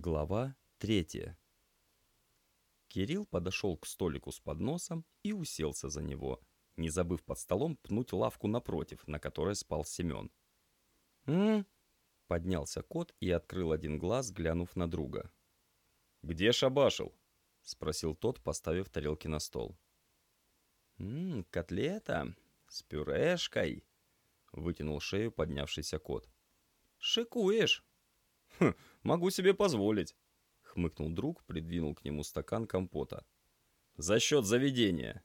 Глава третья. Кирилл подошел к столику с подносом и уселся за него, не забыв под столом пнуть лавку напротив, на которой спал Семен. «М?», Поднялся кот и открыл один глаз, глянув на друга. «Где шабашил?» — спросил тот, поставив тарелки на стол. «М котлета с пюрешкой», — вытянул шею поднявшийся кот. «Шикуешь!» «Хм, могу себе позволить», — хмыкнул друг, придвинул к нему стакан компота. «За счет заведения».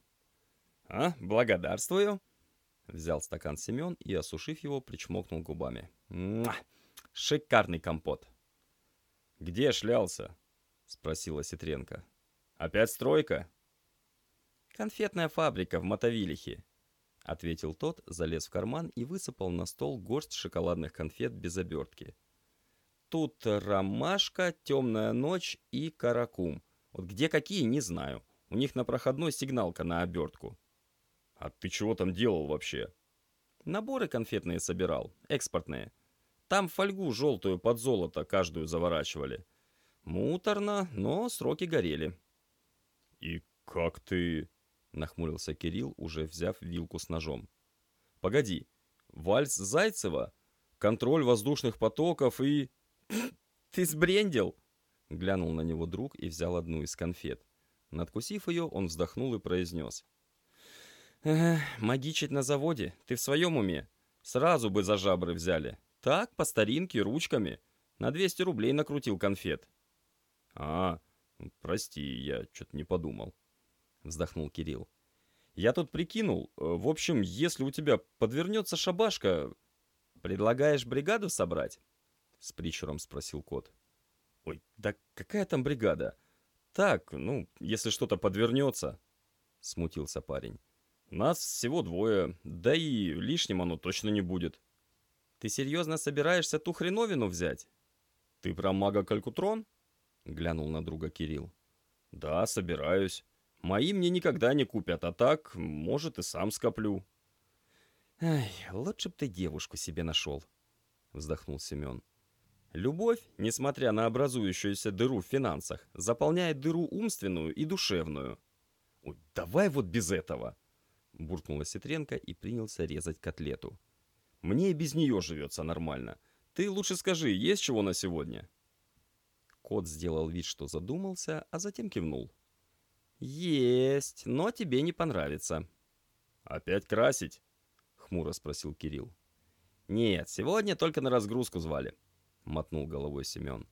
«А, благодарствую», — взял стакан Семен и, осушив его, причмокнул губами. «Муа! Шикарный компот!» «Где шлялся?» — спросила Ситренко. «Опять стройка?» «Конфетная фабрика в Мотовилихе», — ответил тот, залез в карман и высыпал на стол горсть шоколадных конфет без обертки. Тут ромашка, темная ночь и каракум. Вот где какие, не знаю. У них на проходной сигналка на обертку. А ты чего там делал вообще? Наборы конфетные собирал, экспортные. Там фольгу желтую под золото каждую заворачивали. Муторно, но сроки горели. И как ты... Нахмурился Кирилл, уже взяв вилку с ножом. Погоди, вальс Зайцева, контроль воздушных потоков и... «Ты сбрендил?» Глянул на него друг и взял одну из конфет. Надкусив ее, он вздохнул и произнес. «Эх, магичить на заводе? Ты в своем уме? Сразу бы за жабры взяли. Так, по старинке, ручками. На 200 рублей накрутил конфет». «А, прости, я что-то не подумал», — вздохнул Кирилл. «Я тут прикинул. В общем, если у тебя подвернется шабашка, предлагаешь бригаду собрать?» С прищуром спросил кот. «Ой, да какая там бригада? Так, ну, если что-то подвернется», — смутился парень. «Нас всего двое, да и лишним оно точно не будет». «Ты серьезно собираешься ту хреновину взять?» «Ты про мага Калькутрон?» — глянул на друга Кирилл. «Да, собираюсь. Мои мне никогда не купят, а так, может, и сам скоплю». «Ай, лучше б ты девушку себе нашел», — вздохнул Семен. Любовь, несмотря на образующуюся дыру в финансах, заполняет дыру умственную и душевную. «Ой, давай вот без этого!» Буркнула Ситренко и принялся резать котлету. «Мне и без нее живется нормально. Ты лучше скажи, есть чего на сегодня?» Кот сделал вид, что задумался, а затем кивнул. «Есть, но тебе не понравится». «Опять красить?» — хмуро спросил Кирилл. «Нет, сегодня только на разгрузку звали. — мотнул головой Семен.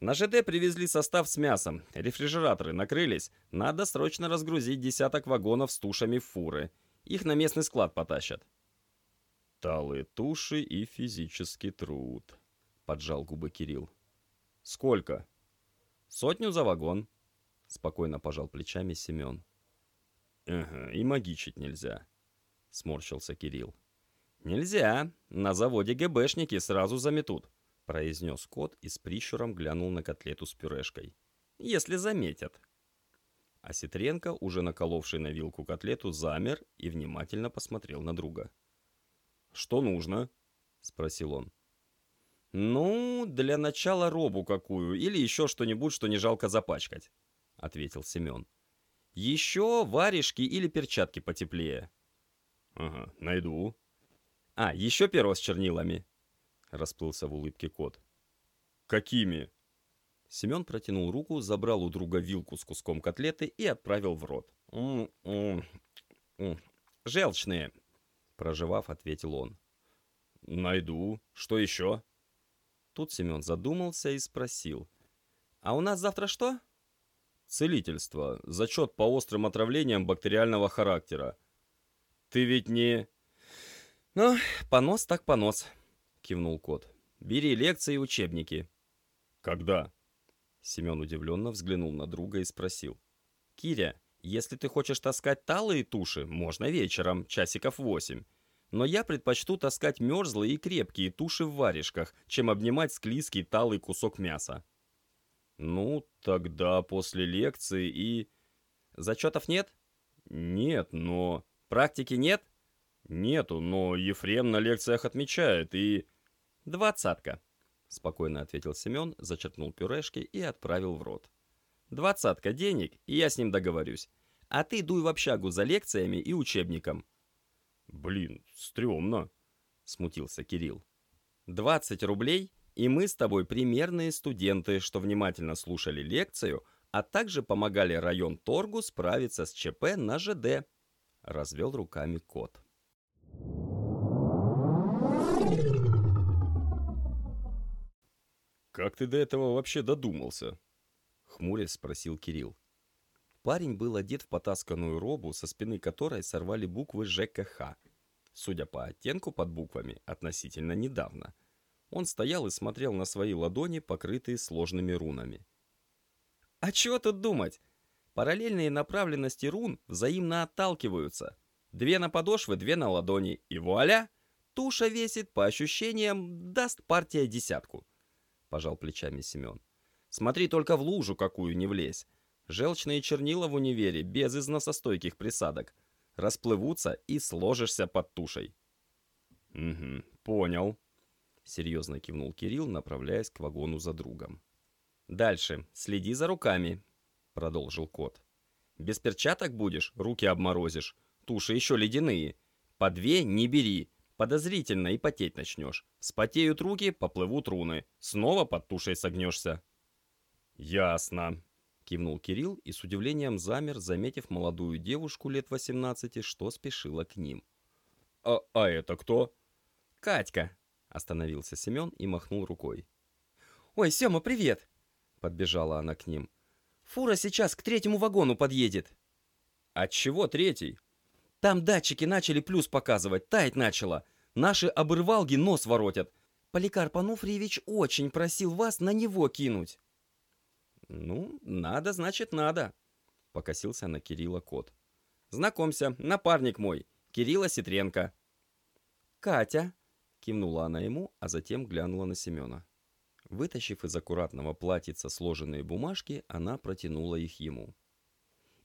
«На ЖД привезли состав с мясом. Рефрижераторы накрылись. Надо срочно разгрузить десяток вагонов с тушами в фуры. Их на местный склад потащат». «Талые туши и физический труд», — поджал губы Кирилл. «Сколько?» «Сотню за вагон», — спокойно пожал плечами Семен. «Ага, и магичить нельзя», — сморщился Кирилл. «Нельзя. На заводе ГБшники сразу заметут произнес кот и с прищуром глянул на котлету с пюрешкой. «Если заметят». А Ситренко, уже наколовший на вилку котлету, замер и внимательно посмотрел на друга. «Что нужно?» — спросил он. «Ну, для начала робу какую, или еще что-нибудь, что не жалко запачкать», — ответил Семен. «Еще варежки или перчатки потеплее». «Ага, найду». «А, еще перо с чернилами», Расплылся в улыбке кот. «Какими?» Семен протянул руку, забрал у друга вилку с куском котлеты и отправил в рот. «М -м -м «Желчные», — проживав, ответил он. «Найду. Что еще?» Тут Семен задумался и спросил. «А у нас завтра что?» «Целительство. Зачет по острым отравлениям бактериального характера. Ты ведь не...» «Ну, понос так понос», кивнул кот. «Бери лекции и учебники». «Когда?» Семен удивленно взглянул на друга и спросил. «Киря, если ты хочешь таскать талые туши, можно вечером, часиков восемь. Но я предпочту таскать мерзлые и крепкие туши в варежках, чем обнимать склизкий талый кусок мяса». «Ну, тогда после лекции и...» «Зачетов нет?» «Нет, но...» «Практики нет?» «Нету, но Ефрем на лекциях отмечает и...» «Двадцатка», спокойно ответил Семен, зачерпнул пюрешки и отправил в рот. Двадцатка денег, и я с ним договорюсь. А ты дуй в общагу за лекциями и учебником. Блин, стрёмно, смутился Кирилл. Двадцать рублей, и мы с тобой примерные студенты, что внимательно слушали лекцию, а также помогали район торгу справиться с ЧП на ЖД. Развел руками кот. «Как ты до этого вообще додумался?» Хмурясь спросил Кирилл. Парень был одет в потасканную робу, со спины которой сорвали буквы ЖКХ. Судя по оттенку под буквами, относительно недавно. Он стоял и смотрел на свои ладони, покрытые сложными рунами. А чего тут думать? Параллельные направленности рун взаимно отталкиваются. Две на подошвы, две на ладони, и вуаля! Туша весит, по ощущениям, даст партия десятку. — пожал плечами Семен. «Смотри только в лужу какую не влезь. Желчные чернила в универе без износостойких присадок. Расплывутся и сложишься под тушей». «Угу, понял», — серьезно кивнул Кирилл, направляясь к вагону за другом. «Дальше. Следи за руками», — продолжил кот. «Без перчаток будешь, руки обморозишь. Туши еще ледяные. По две не бери, Подозрительно и потеть начнешь. Спотеют руки, поплывут руны. Снова под тушей согнешься. Ясно. Кивнул Кирилл и с удивлением замер, заметив молодую девушку лет 18, что спешила к ним. «А, а это кто?» «Катька», — остановился Семен и махнул рукой. «Ой, Сема, привет!» — подбежала она к ним. «Фура сейчас к третьему вагону подъедет». «От чего третий?» Там датчики начали плюс показывать, таять начало. Наши обырвалги нос воротят. Поликарп Ануфриевич очень просил вас на него кинуть. Ну, надо, значит, надо. Покосился на Кирилла кот. Знакомься, напарник мой, Кирилла Ситренко. Катя, кивнула она ему, а затем глянула на Семена. Вытащив из аккуратного платьица сложенные бумажки, она протянула их ему.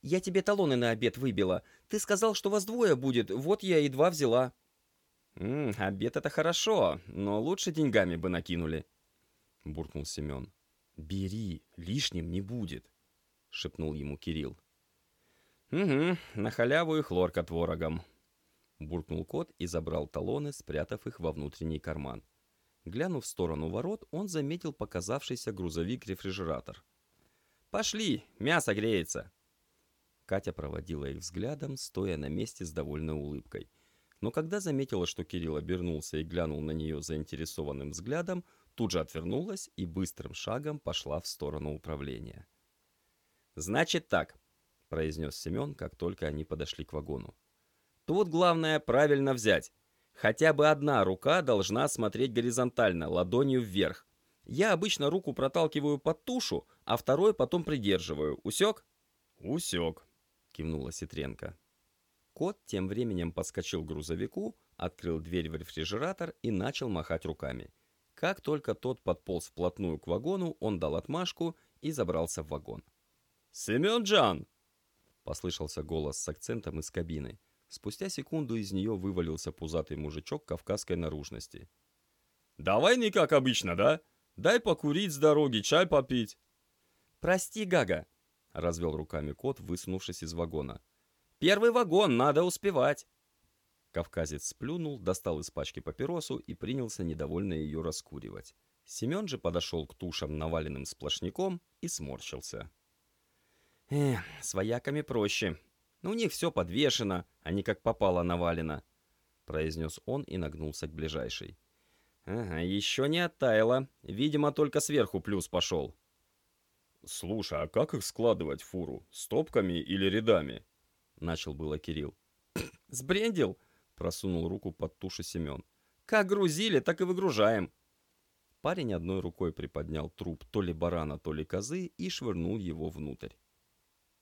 Я тебе талоны на обед выбила. Ты сказал, что вас двое будет, вот я и два взяла». «М -м, обед это хорошо, но лучше деньгами бы накинули», — буркнул Семен. «Бери, лишним не будет», — шепнул ему Кирилл. «Угу, на халяву и хлорка творогом», — буркнул кот и забрал талоны, спрятав их во внутренний карман. Глянув в сторону ворот, он заметил показавшийся грузовик-рефрижератор. «Пошли, мясо греется!» Катя проводила их взглядом, стоя на месте с довольной улыбкой. Но когда заметила, что Кирилл обернулся и глянул на нее заинтересованным взглядом, тут же отвернулась и быстрым шагом пошла в сторону управления. «Значит так», — произнес Семен, как только они подошли к вагону. «Тут главное правильно взять. Хотя бы одна рука должна смотреть горизонтально, ладонью вверх. Я обычно руку проталкиваю под тушу, а второй потом придерживаю. Усек?» «Усек», кивнула Ситренко. Кот тем временем подскочил к грузовику, открыл дверь в рефрижератор и начал махать руками. Как только тот подполз вплотную к вагону, он дал отмашку и забрался в вагон. «Семен Джан!» — послышался голос с акцентом из кабины. Спустя секунду из нее вывалился пузатый мужичок кавказской наружности. «Давай не как обычно, да? Дай покурить с дороги, чай попить». «Прости, Гага, — развел руками кот, высунувшись из вагона. «Первый вагон, надо успевать!» Кавказец сплюнул, достал из пачки папиросу и принялся недовольно ее раскуривать. Семен же подошел к тушам, наваленным сплошняком, и сморщился. «Эх, с вояками проще. Но у них все подвешено, а не как попало навалено», — произнес он и нагнулся к ближайшей. «Ага, еще не оттаяло. Видимо, только сверху плюс пошел». «Слушай, а как их складывать фуру? Стопками или рядами?» Начал было Кирилл. «Сбрендил?» – просунул руку под тушу Семен. «Как грузили, так и выгружаем». Парень одной рукой приподнял труп то ли барана, то ли козы и швырнул его внутрь.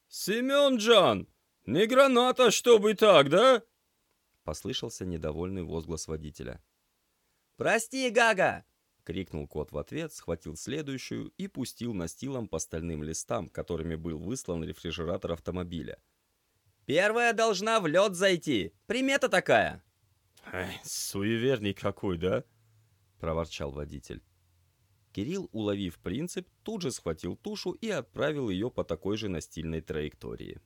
«Семен Джан, не граната, чтобы так, да?» Послышался недовольный возглас водителя. «Прости, Гага!» — крикнул кот в ответ, схватил следующую и пустил настилом по стальным листам, которыми был выслан рефрижератор автомобиля. «Первая должна в лед зайти! Примета такая!» Эй, «Суеверный какой, да?» — проворчал водитель. Кирилл, уловив принцип, тут же схватил тушу и отправил ее по такой же настильной траектории.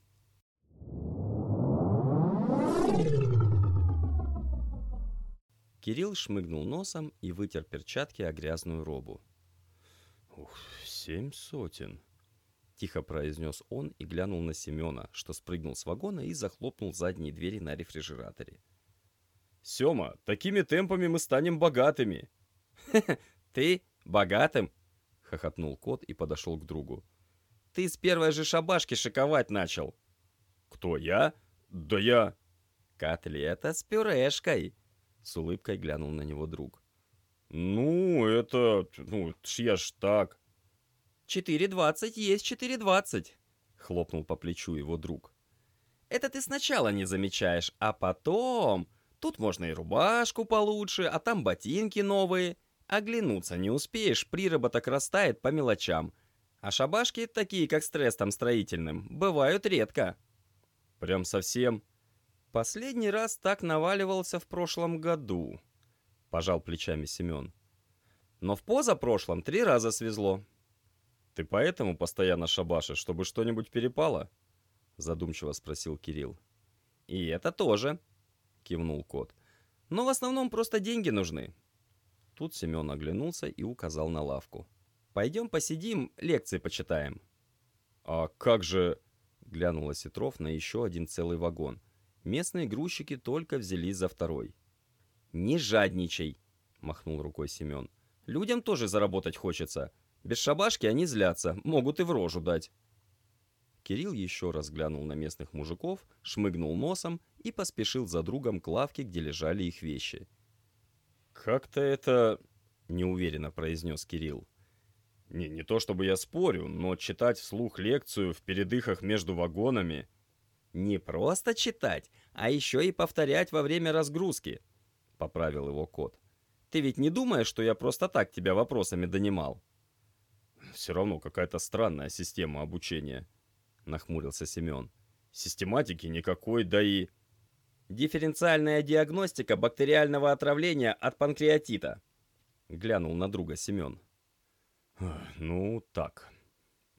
Кирилл шмыгнул носом и вытер перчатки о грязную робу. «Ух, семь сотен!» — тихо произнес он и глянул на Семена, что спрыгнул с вагона и захлопнул задние двери на рефрижераторе. «Сема, такими темпами мы станем богатыми!» «Ты богатым?» — хохотнул кот и подошел к другу. «Ты с первой же шабашки шиковать начал!» «Кто, я? Да я...» «Котлета с пюрешкой!» С улыбкой глянул на него друг. «Ну, это... Ну, я ж так...» «Четыре двадцать есть четыре двадцать!» Хлопнул по плечу его друг. «Это ты сначала не замечаешь, а потом... Тут можно и рубашку получше, а там ботинки новые. Оглянуться не успеешь, приработок растает по мелочам. А шабашки, такие как с трестом строительным, бывают редко». «Прям совсем...» Последний раз так наваливался в прошлом году, пожал плечами Семен. Но в позапрошлом три раза свезло. Ты поэтому постоянно шабашишь, чтобы что-нибудь перепало? Задумчиво спросил Кирилл. И это тоже, кивнул кот. Но в основном просто деньги нужны. Тут Семен оглянулся и указал на лавку. Пойдем посидим, лекции почитаем. А как же... Глянула Сетров на еще один целый вагон — Местные грузчики только взялись за второй. «Не жадничай!» — махнул рукой Семен. «Людям тоже заработать хочется. Без шабашки они злятся, могут и в рожу дать». Кирилл еще раз глянул на местных мужиков, шмыгнул носом и поспешил за другом к лавке, где лежали их вещи. «Как-то это...» — неуверенно произнес Кирилл. «Не, не то чтобы я спорю, но читать вслух лекцию в передыхах между вагонами...» Не просто читать, а еще и повторять во время разгрузки, поправил его кот. Ты ведь не думаешь, что я просто так тебя вопросами донимал? Все равно какая-то странная система обучения, нахмурился Семен. Систематики никакой, да и... Дифференциальная диагностика бактериального отравления от панкреатита. Глянул на друга Семен. Ну, так.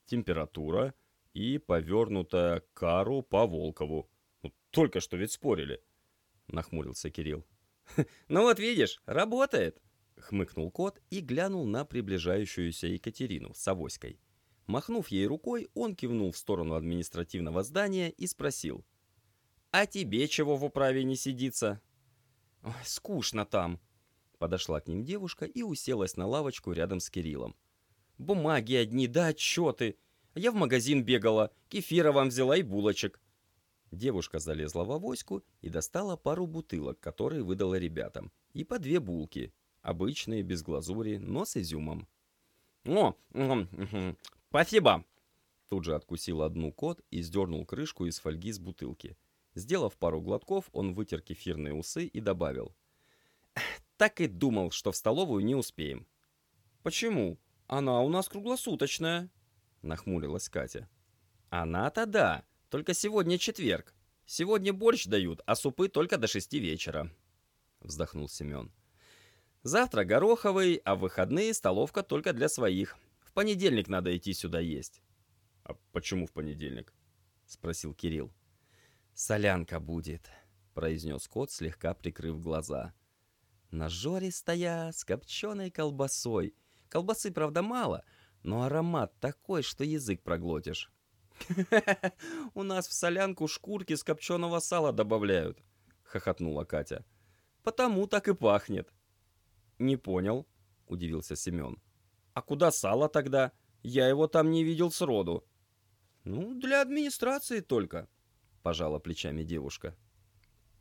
Температура, и повернутая кару по Волкову. Ну, только что ведь спорили, нахмурился Кирилл. «Ну вот видишь, работает!» — хмыкнул кот и глянул на приближающуюся Екатерину с авоськой. Махнув ей рукой, он кивнул в сторону административного здания и спросил. «А тебе чего в управе не сидится?» Ой, «Скучно там», — подошла к ним девушка и уселась на лавочку рядом с Кириллом. «Бумаги одни, да отчеты. Я в магазин бегала, кефира вам взяла и булочек». Девушка залезла в авоську и достала пару бутылок, которые выдала ребятам, и по две булки, обычные, без глазури, но с изюмом. «О, спасибо!» Тут же откусил одну кот и сдернул крышку из фольги с бутылки. Сделав пару глотков, он вытер кефирные усы и добавил. «Так и думал, что в столовую не успеем». «Почему? Она у нас круглосуточная», нахмурилась Катя. Она-то да, только сегодня четверг. Сегодня борщ дают, а супы только до шести вечера. Вздохнул Семен. Завтра гороховый, а в выходные столовка только для своих. В понедельник надо идти сюда есть. А почему в понедельник? Спросил Кирилл. Солянка будет, произнес кот, слегка прикрыв глаза. На жоре стоя с копченой колбасой. Колбасы, правда, мало, но аромат такой, что язык проглотишь. «У нас в солянку шкурки с копченого сала добавляют», — хохотнула Катя. «Потому так и пахнет». «Не понял», — удивился Семен. «А куда сало тогда? Я его там не видел сроду». «Ну, для администрации только», — пожала плечами девушка.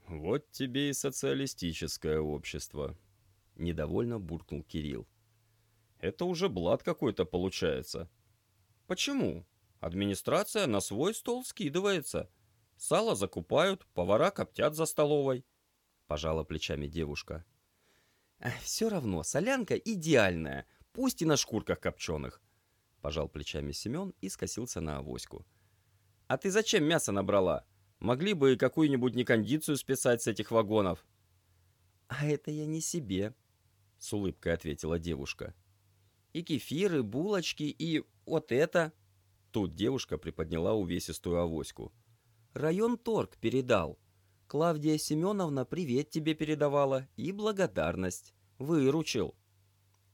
«Вот тебе и социалистическое общество», — недовольно буркнул Кирилл. Это уже блат какой-то получается. Почему? Администрация на свой стол скидывается. Сало закупают, повара коптят за столовой. Пожала плечами девушка. Все равно, солянка идеальная, пусть и на шкурках копченых. Пожал плечами Семен и скосился на авоську. А ты зачем мясо набрала? Могли бы и какую-нибудь некондицию списать с этих вагонов. А это я не себе, с улыбкой ответила девушка. И кефир, и булочки, и вот это. Тут девушка приподняла увесистую авоську. Район торг передал. Клавдия Семеновна привет тебе передавала и благодарность. Выручил.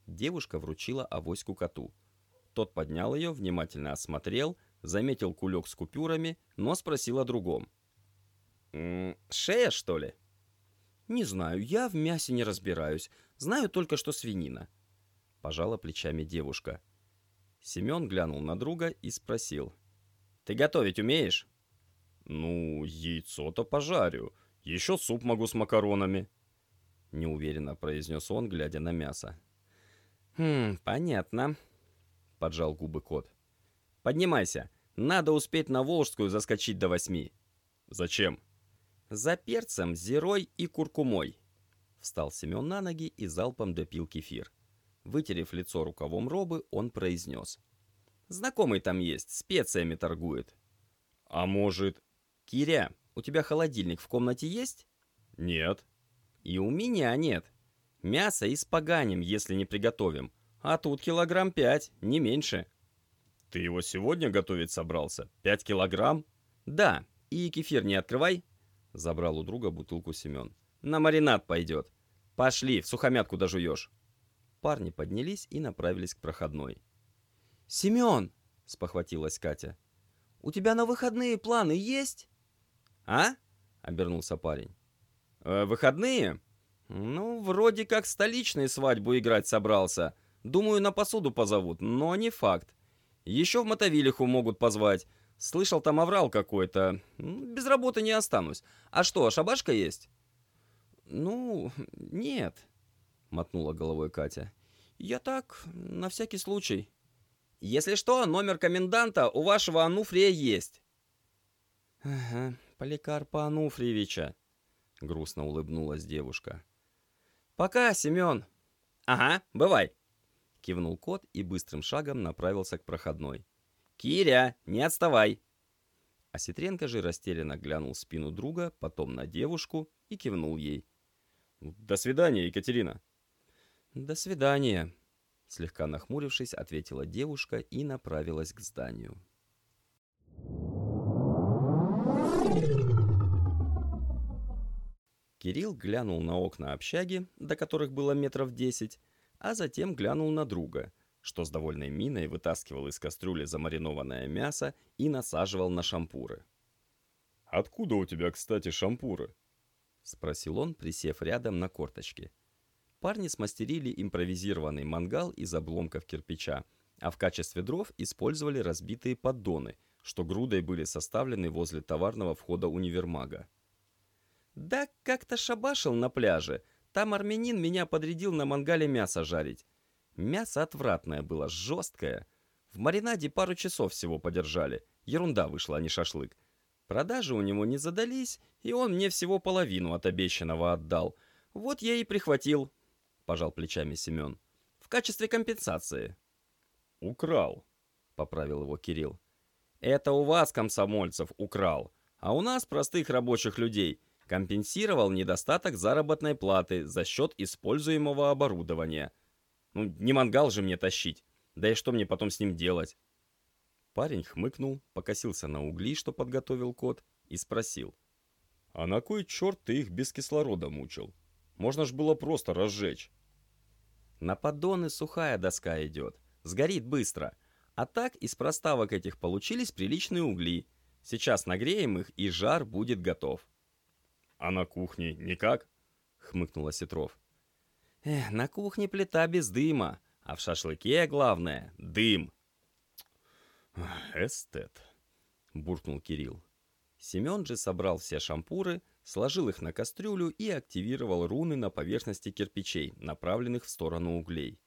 Девушка вручила авоську коту. Тот поднял ее, внимательно осмотрел, заметил кулек с купюрами, но спросил о другом. «М -м, «Шея, что ли?» «Не знаю, я в мясе не разбираюсь. Знаю только, что свинина». Пожала плечами девушка. Семен глянул на друга и спросил. «Ты готовить умеешь?» «Ну, яйцо-то пожарю. Еще суп могу с макаронами», — неуверенно произнес он, глядя на мясо. «Хм, понятно», — поджал губы кот. «Поднимайся. Надо успеть на Волжскую заскочить до восьми». «Зачем?» «За перцем, зерой и куркумой». Встал Семен на ноги и залпом допил кефир. Вытерев лицо рукавом робы, он произнес. «Знакомый там есть, специями торгует». «А может...» «Киря, у тебя холодильник в комнате есть?» «Нет». «И у меня нет. Мясо испоганим, если не приготовим. А тут килограмм пять, не меньше». «Ты его сегодня готовить собрался? Пять килограмм?» «Да, и кефир не открывай», — забрал у друга бутылку Семен. «На маринад пойдет. Пошли, в сухомятку дожуешь». Парни поднялись и направились к проходной. «Семен!» — спохватилась Катя. «У тебя на выходные планы есть?» «А?» — обернулся парень. «Э, «Выходные? Ну, вроде как столичной свадьбу играть собрался. Думаю, на посуду позовут, но не факт. Еще в Мотовилиху могут позвать. Слышал, там оврал какой-то. Без работы не останусь. А что, шабашка есть?» «Ну, нет», — мотнула головой Катя. «Я так, на всякий случай». «Если что, номер коменданта у вашего Ануфрия есть». «Ага, Поликарпа Ануфриевича», — грустно улыбнулась девушка. «Пока, Семен». «Ага, бывай», — кивнул кот и быстрым шагом направился к проходной. «Киря, не отставай!» Осетренко же растерянно глянул в спину друга, потом на девушку и кивнул ей. «До свидания, Екатерина!» «До свидания!» Слегка нахмурившись, ответила девушка и направилась к зданию. Кирилл глянул на окна общаги, до которых было метров десять, а затем глянул на друга, что с довольной миной вытаскивал из кастрюли замаринованное мясо и насаживал на шампуры. «Откуда у тебя, кстати, шампуры?» — спросил он, присев рядом на корточке. Парни смастерили импровизированный мангал из обломков кирпича, а в качестве дров использовали разбитые поддоны, что грудой были составлены возле товарного входа универмага. «Да как-то шабашил на пляже. Там армянин меня подрядил на мангале мясо жарить. Мясо отвратное было, жесткое. В маринаде пару часов всего подержали. Ерунда вышла, а не шашлык. Продажи у него не задались, и он мне всего половину от обещанного отдал. Вот я и прихватил, пожал плечами Семен. В качестве компенсации. Украл, поправил его Кирилл. Это у вас, комсомольцев, украл, а у нас, простых рабочих людей, компенсировал недостаток заработной платы за счет используемого оборудования. Ну, не мангал же мне тащить. Да и что мне потом с ним делать? Парень хмыкнул, покосился на угли, что подготовил кот, и спросил. «А на кой черт ты их без кислорода мучил? Можно ж было просто разжечь». «На поддоны сухая доска идет. Сгорит быстро. А так из проставок этих получились приличные угли. Сейчас нагреем их, и жар будет готов». «А на кухне никак?» — хмыкнул Осетров. «Эх, на кухне плита без дыма, а в шашлыке главное — дым». «Эстет», — буркнул Кирилл. Семен же собрал все шампуры, сложил их на кастрюлю и активировал руны на поверхности кирпичей, направленных в сторону углей.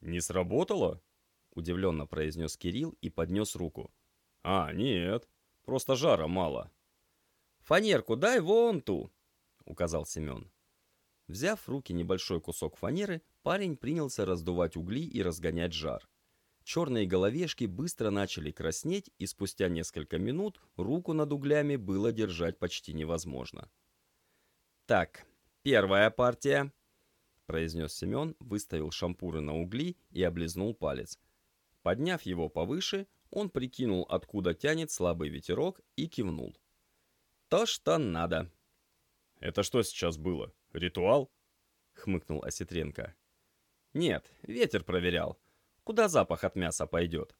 «Не сработало?» — удивленно произнес Кирилл и поднес руку. «А, нет, просто жара мало». «Фанерку дай вон ту!» — указал Семен. Взяв в руки небольшой кусок фанеры, парень принялся раздувать угли и разгонять жар. Черные головешки быстро начали краснеть, и спустя несколько минут руку над углями было держать почти невозможно. «Так, первая партия», произнес Семен, выставил шампуры на угли и облизнул палец. Подняв его повыше, он прикинул, откуда тянет слабый ветерок, и кивнул. «То, что надо». «Это что сейчас было? Ритуал?» — хмыкнул Осетренко. «Нет, ветер проверял. Куда запах от мяса пойдет?»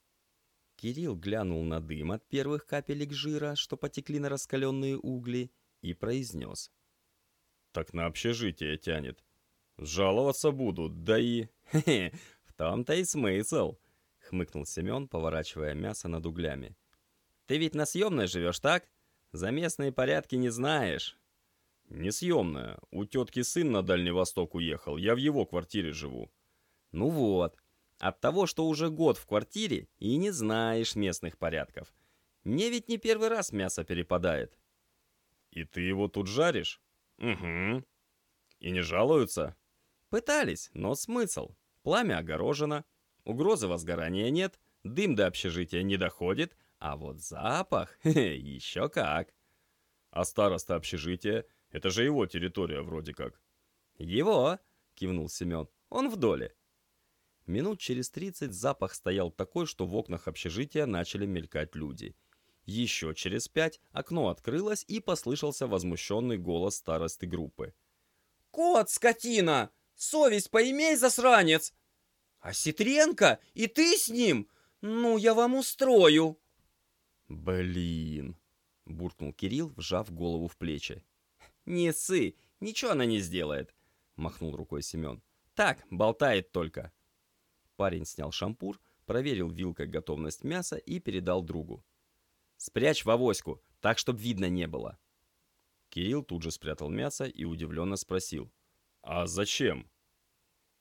Кирилл глянул на дым от первых капелек жира, что потекли на раскаленные угли, и произнес. «Так на общежитие тянет. Жаловаться будут, да и...» «Хе-хе, в том-то и смысл», — хмыкнул Семен, поворачивая мясо над углями. «Ты ведь на съемной живешь, так? За местные порядки не знаешь». «Несъемная. У тетки сын на Дальний Восток уехал. Я в его квартире живу». «Ну вот. От того, что уже год в квартире и не знаешь местных порядков. Мне ведь не первый раз мясо перепадает». «И ты его тут жаришь?» «Угу. И не жалуются?» «Пытались, но смысл. Пламя огорожено, угрозы возгорания нет, дым до общежития не доходит, а вот запах еще как». «А староста общежития?» Это же его территория вроде как. Его, кивнул Семен. Он в доле. Минут через тридцать запах стоял такой, что в окнах общежития начали мелькать люди. Еще через пять окно открылось и послышался возмущенный голос старосты группы. «Кот, скотина! Совесть поимей, засранец! А Ситренко? И ты с ним? Ну, я вам устрою!» «Блин!» — буркнул Кирилл, вжав голову в плечи. «Не ссы, ничего она не сделает», — махнул рукой Семен. «Так, болтает только». Парень снял шампур, проверил вилкой готовность мяса и передал другу. «Спрячь в авоську, так, чтоб видно не было». Кирилл тут же спрятал мясо и удивленно спросил. «А зачем?»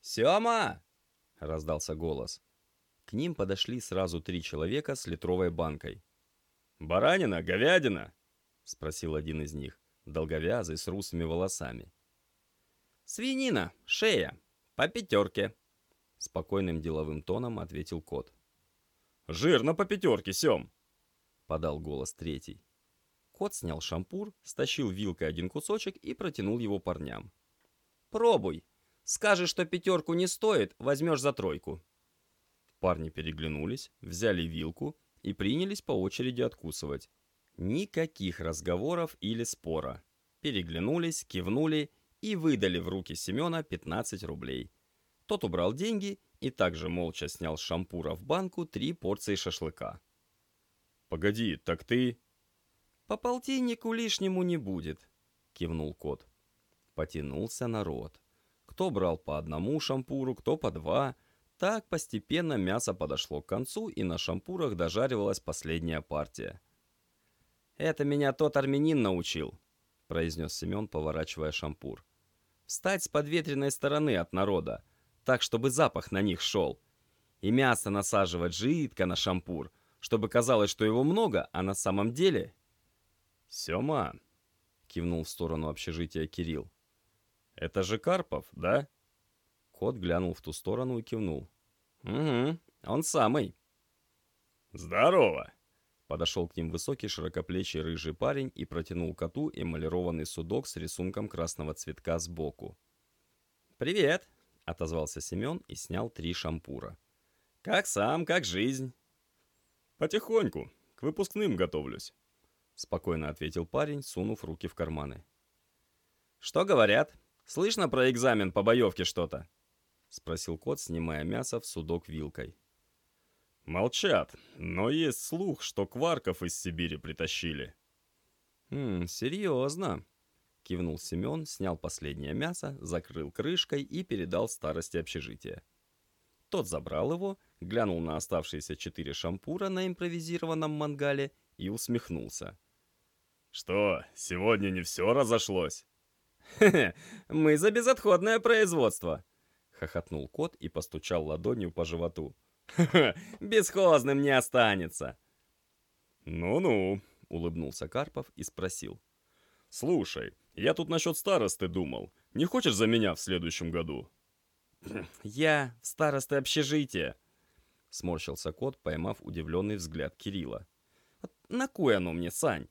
«Сема!» — раздался голос. К ним подошли сразу три человека с литровой банкой. «Баранина? Говядина?» — спросил один из них долговязый с русыми волосами. «Свинина, шея, по пятерке», — спокойным деловым тоном ответил кот. «Жирно по пятерке, Сем!» — подал голос третий. Кот снял шампур, стащил вилкой один кусочек и протянул его парням. «Пробуй. Скажешь, что пятерку не стоит, возьмешь за тройку». Парни переглянулись, взяли вилку и принялись по очереди откусывать. Никаких разговоров или спора. Переглянулись, кивнули и выдали в руки Семена 15 рублей. Тот убрал деньги и также молча снял с шампура в банку три порции шашлыка. «Погоди, так ты...» «По полтиннику лишнему не будет», — кивнул кот. Потянулся народ. Кто брал по одному шампуру, кто по два. Так постепенно мясо подошло к концу, и на шампурах дожаривалась последняя партия. «Это меня тот армянин научил», — произнес Семен, поворачивая шампур. «Встать с подветренной стороны от народа, так, чтобы запах на них шел. И мясо насаживать жидко на шампур, чтобы казалось, что его много, а на самом деле...» «Сема», — кивнул в сторону общежития Кирилл. «Это же Карпов, да?» Кот глянул в ту сторону и кивнул. «Угу, он самый». «Здорово!» Подошел к ним высокий широкоплечий рыжий парень и протянул коту эмалированный судок с рисунком красного цветка сбоку. «Привет!» — отозвался Семен и снял три шампура. «Как сам, как жизнь?» «Потихоньку, к выпускным готовлюсь», — спокойно ответил парень, сунув руки в карманы. «Что говорят? Слышно про экзамен по боевке что-то?» — спросил кот, снимая мясо в судок вилкой. Молчат, но есть слух, что кварков из Сибири притащили. «Хм, серьезно», — кивнул Семен, снял последнее мясо, закрыл крышкой и передал старости общежития. Тот забрал его, глянул на оставшиеся четыре шампура на импровизированном мангале и усмехнулся. «Что, сегодня не все разошлось?» «Хе-хе, мы за безотходное производство!» — хохотнул кот и постучал ладонью по животу. бесхозным не останется. Ну-ну, улыбнулся Карпов и спросил. Слушай, я тут насчет старосты думал. Не хочешь за меня в следующем году? Я старосты общежития, сморщился кот, поймав удивленный взгляд Кирилла. На кой оно мне, Сань?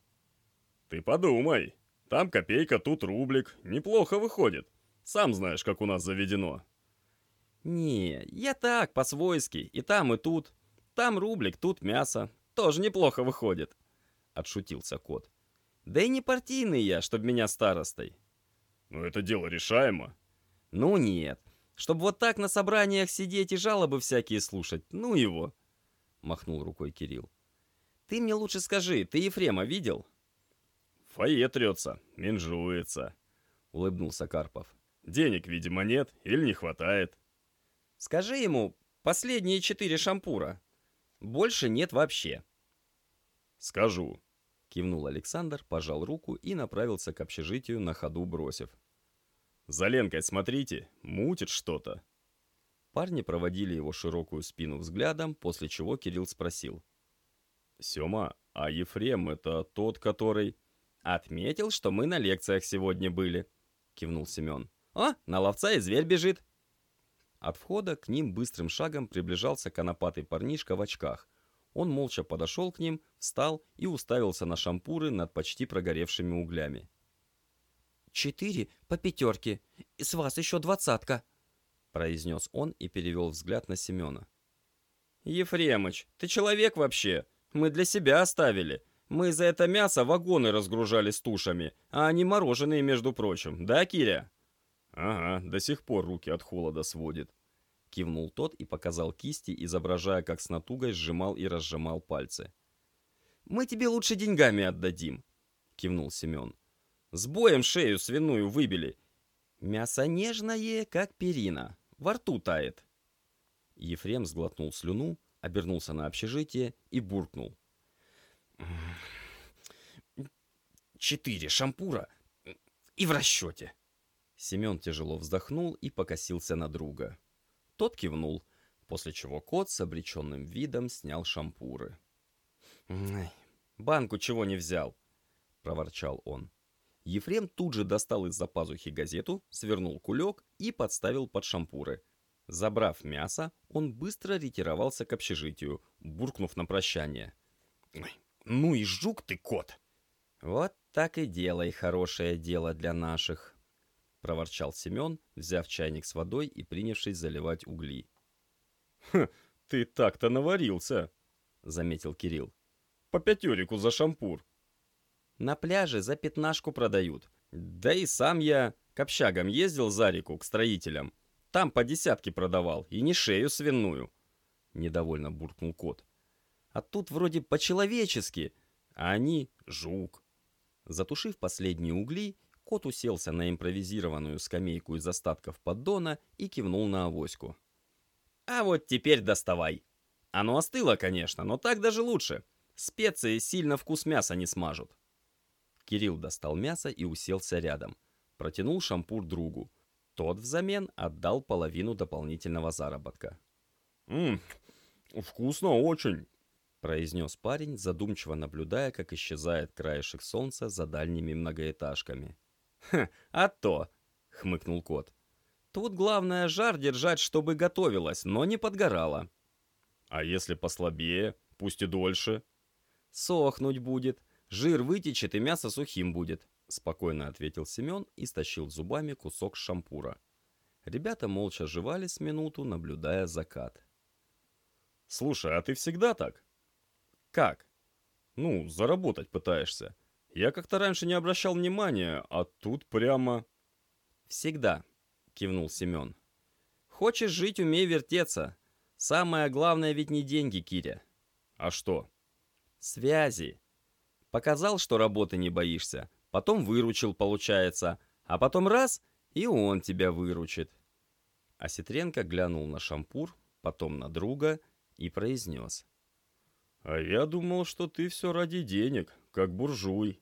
Ты подумай. Там копейка, тут рублик. Неплохо выходит. Сам знаешь, как у нас заведено». «Не, я так, по-свойски, и там, и тут. Там рублик, тут мясо. Тоже неплохо выходит», — отшутился кот. «Да и не партийный я, чтоб меня старостой». «Ну это дело решаемо». «Ну нет, чтобы вот так на собраниях сидеть и жалобы всякие слушать, ну его», — махнул рукой Кирилл. «Ты мне лучше скажи, ты Ефрема видел?» «Фойе трется, менжуется», — улыбнулся Карпов. «Денег, видимо, нет или не хватает». Скажи ему, последние четыре шампура. Больше нет вообще. Скажу. Кивнул Александр, пожал руку и направился к общежитию на ходу бросив. «За Ленкой смотрите, мутит что-то». Парни проводили его широкую спину взглядом, после чего Кирилл спросил. «Сема, а Ефрем это тот, который...» «Отметил, что мы на лекциях сегодня были», — кивнул Семен. «О, на ловца и зверь бежит». От входа к ним быстрым шагом приближался конопатый парнишка в очках. Он молча подошел к ним, встал и уставился на шампуры над почти прогоревшими углями. «Четыре по пятерке, и с вас еще двадцатка», — произнес он и перевел взгляд на Семена. «Ефремыч, ты человек вообще? Мы для себя оставили. Мы за это мясо вагоны разгружали с тушами, а они мороженые, между прочим. Да, Киря?» «Ага, до сих пор руки от холода сводит», — кивнул тот и показал кисти, изображая, как с натугой сжимал и разжимал пальцы. «Мы тебе лучше деньгами отдадим», — кивнул Семен. «С боем шею свиную выбили. Мясо нежное, как перина, во рту тает». Ефрем сглотнул слюну, обернулся на общежитие и буркнул. «Четыре шампура и в расчете». Семен тяжело вздохнул и покосился на друга. Тот кивнул, после чего кот с обреченным видом снял шампуры. «Банку чего не взял?» — проворчал он. Ефрем тут же достал из-за пазухи газету, свернул кулек и подставил под шампуры. Забрав мясо, он быстро ретировался к общежитию, буркнув на прощание. «Ну и жук ты, кот!» «Вот так и делай хорошее дело для наших» проворчал Семен, взяв чайник с водой и принявшись заливать угли. «Хм, ты так-то наварился», — заметил Кирилл. «По пятерику за шампур». «На пляже за пятнашку продают. Да и сам я к общагам ездил за реку, к строителям. Там по десятке продавал, и не шею свиную», — недовольно буркнул кот. «А тут вроде по-человечески, а они — жук». Затушив последние угли, Кот уселся на импровизированную скамейку из остатков поддона и кивнул на авоську. «А вот теперь доставай. Оно остыло, конечно, но так даже лучше. Специи сильно вкус мяса не смажут». Кирилл достал мясо и уселся рядом. Протянул шампур другу. Тот взамен отдал половину дополнительного заработка. «Ммм, вкусно очень», — произнес парень, задумчиво наблюдая, как исчезает краешек солнца за дальними многоэтажками. «Ха, а то!» — хмыкнул кот. «Тут главное жар держать, чтобы готовилось, но не подгорало». «А если послабее, пусть и дольше?» «Сохнуть будет. Жир вытечет и мясо сухим будет», — спокойно ответил Семен и стащил зубами кусок шампура. Ребята молча жевали с минуту, наблюдая закат. «Слушай, а ты всегда так?» «Как?» «Ну, заработать пытаешься. Я как-то раньше не обращал внимания, а тут прямо... «Всегда», — кивнул Семен. «Хочешь жить, умей вертеться. Самое главное ведь не деньги, Киря». «А что?» «Связи. Показал, что работы не боишься, потом выручил, получается, а потом раз — и он тебя выручит». Осетренко глянул на шампур, потом на друга и произнес. «А я думал, что ты все ради денег, как буржуй».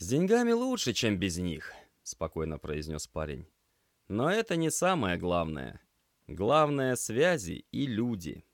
«С деньгами лучше, чем без них», — спокойно произнес парень. «Но это не самое главное. Главное — связи и люди».